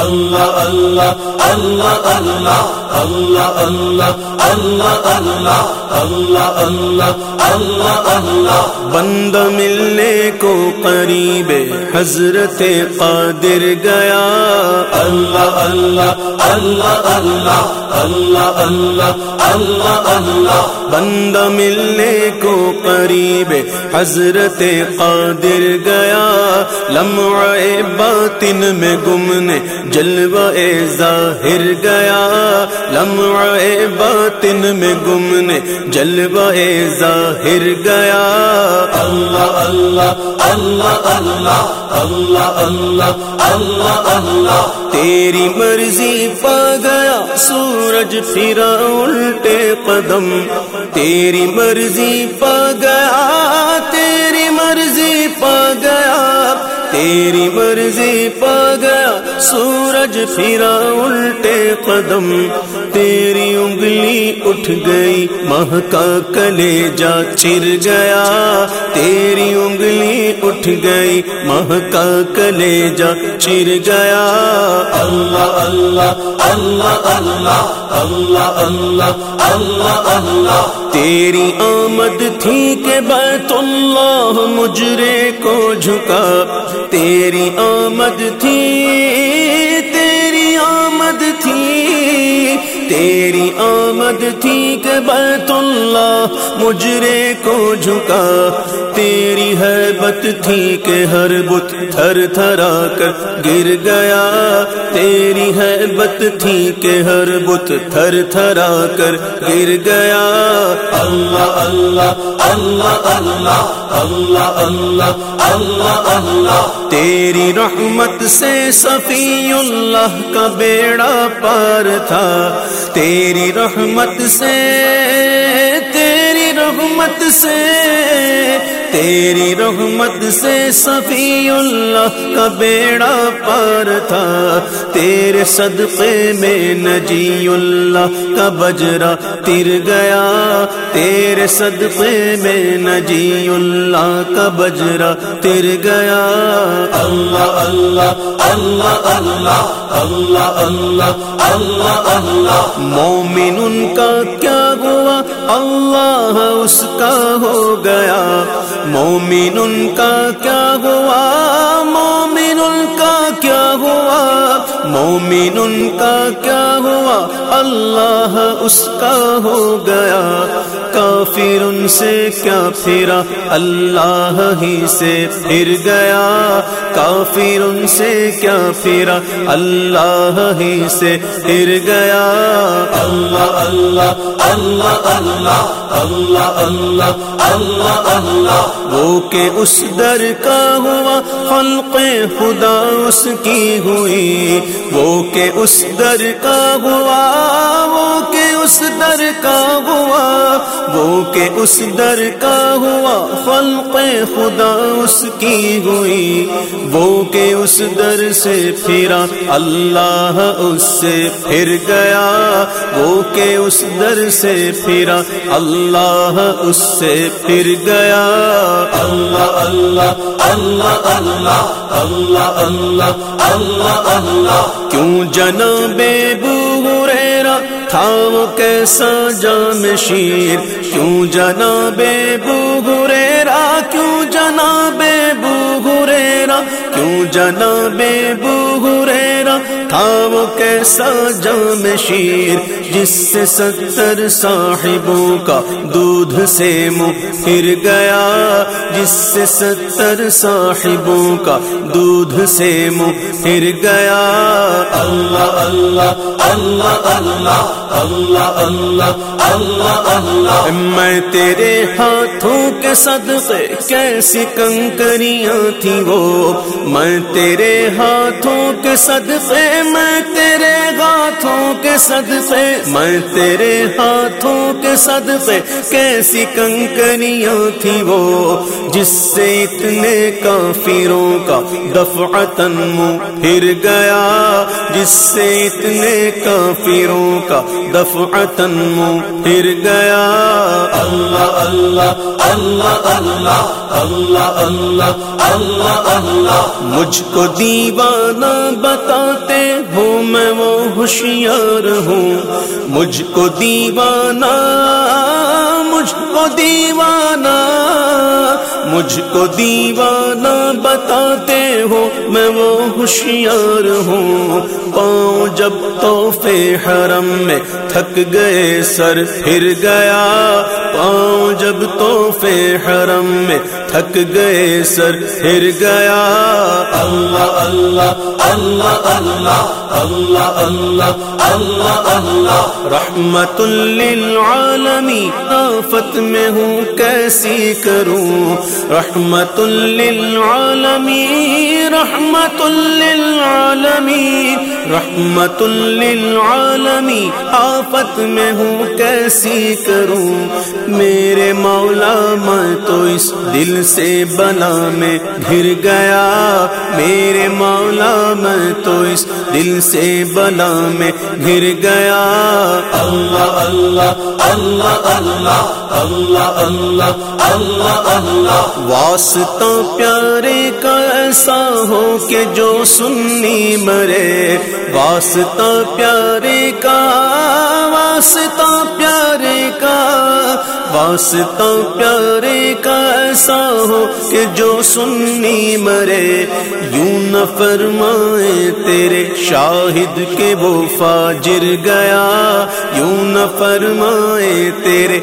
اللہ اللہ اللہ اللہ اللہ اللہ اللہ اللہ اللہ اللہ اللہ اللہ. بند ملنے کو قریب حضرت قادر گیا۔ اللہ اللہ اللہ اللہ اللہ اللہ اللہ اللہ. بند ملنے کو قریب حضرت قادر گیا۔ لمع باطن میں گمنے جلوہ ظاہر گیا۔ لمع باطن میں گمنے جلوہ ظاہر گیا۔ اللہ اللہ اللہ اللہ اللہ اللہ اللہ اللہ۔ تیری مرضی پا گیا سورج پھرا الٹے قدم۔ تیری مرضی پا گیا تیری مرضی پا گیا سورج پھرا الٹے قدم تیری انگلی اٹھ گئی ماہ کا کلے جا چر گیا تیری انگلی اٹھ گئی ماہ کا کلے جا چر گیا اللہ اللہ اللہ اللہ اللہ اللہ اللہ اللہ تیری آمد تھی کہ بیت اللہ مجرے کو جھکا۔ تیری آمد تھی، تیری آمد تھی۔ تیری آمد تھی کہ بیت اللہ مجرے کو جھکا۔ تیری حیبت تھی کہ ہر بت تھر تھرا کر گر گیا۔ تیری حیبت تھی کہ ہر بت تھر تھرا کر گر گیا۔ اللہ اللہ اللہ اللہ اللہ اللہ اللہ اللہ تیری رحمت سے صفی اللہ کا بیڑا پار تھا تیری رحمت سے رحمت سے تیری رحمت سے صفی اللہ کا بیڑا پار تھا۔ تیرے صدقے میں نجی اللہ کا بجرا تر گیا۔ تیرے صدقے میں نجی اللہ کا بجرا تر گیا۔ اللہ اللہ اللہ اللہ اللہ اللہ اللہ اللہ۔ مومن ان کا کیا ہوا؟ اللہ اس کا ہو گیا مومن ان کا کیا ہوا مومن ان کا کیا ہوا اللہ اس کا ہو گیا کافر ان سے کیا پھرا اللہ ہی سے پھر گیا کافر ان سے کیا پھرا اللہ ہی سے پھر گیا اللہ اللہ اللہ اللہ اللہ اللہ اللہ اللہ وہ کہ اس در کا ہوا خلق خدا اس کی ہوئی وہ کہ اس در کا ہوا، وہ کہ اس در کا ہوا، وہ کہ اس در کا ہوا خلق خدا اس کی ہوئی، وہ کہ اس در سے پھرا اللہ اس سے پھر گیا، وہ کہ اس در سے پھرا اللہ اس سے پھر گیا۔ اللہ اللہ اللہ اللہ اللہ اللہ اللہ اللہ. کیوں جناب بو ریرا تھا وہ کیسا جام شیر؟ کیوں جناب بو ریرا کیوں جناب بو ریرا کیوں جناب بو وہ کیسا جام شیر جس سے ستر صاحبوں کا دودھ سے منہ پھر گیا جس سے ستر صاحبوں کا دودھ سے منہ پھر گیا اللہ اللہ اللہ اللہ اللہ اللہ اللہ اللہ میں تیرے ہاتھوں کے صدقے کیسی کنکریاں تھی وہ میں تیرے ہاتھوں کے صدقے میں تیرے ہاتھوں کے صدقے میں تیرے ہاتھوں کے صدقے کیسی کنکریاں تھی وہ جس سے اتنے کافروں کا دفعتن منہ پھر گیا جس سے اتنے کافروں کا دفعتن منہ پھر گیا۔ اللہ اللہ اللہ اللہ اللہ اللہ اللہ اللہ۔ مجھ کو دیوانہ بتاتے ہو میں وہ ہوشیار ہوں۔ مجھ کو دیوانہ، مجھ کو دیوانہ، مجھ کو دیوانہ بتاتے ہو۔ میں وہ ہوشیار ہوں۔ پاؤں جب توحفے حرم میں تھک گئے، سر پھر گیا۔ پاؤں جب توحفے حرم میں تھک گئے سر پھر گیا۔ اللہ اللہ اللہ اللہ اللہ اللہ اللہ اللہ۔ رحمت للعالمی آفت میں ہوں کیسی کروں؟ رحمت للعالمی رحمت للعالمی رحمت للعالمی۔ آفت میں ہوں کیسی کروں؟ میرے مولا میں تو اس دل سے بلا میں گھر گیا۔ میرے مولا میں تو اس دل سے بلا میں گر گیا۔ اللہ اللہ اللہ اللہ اللہ اللہ اللہ اللہ۔ واسطہ پیارے کا ایسا ہو کہ جو سننی مرے۔ واسطہ پیارے کا واسطہ پیارے کا، واسطہ پیارے کا ایسا ہو کہ جو سننی مرے۔ یوں نہ فرمائے تیرے شاہد کے وہ فاجر گیا۔ یوں نہ فرمائے تیرے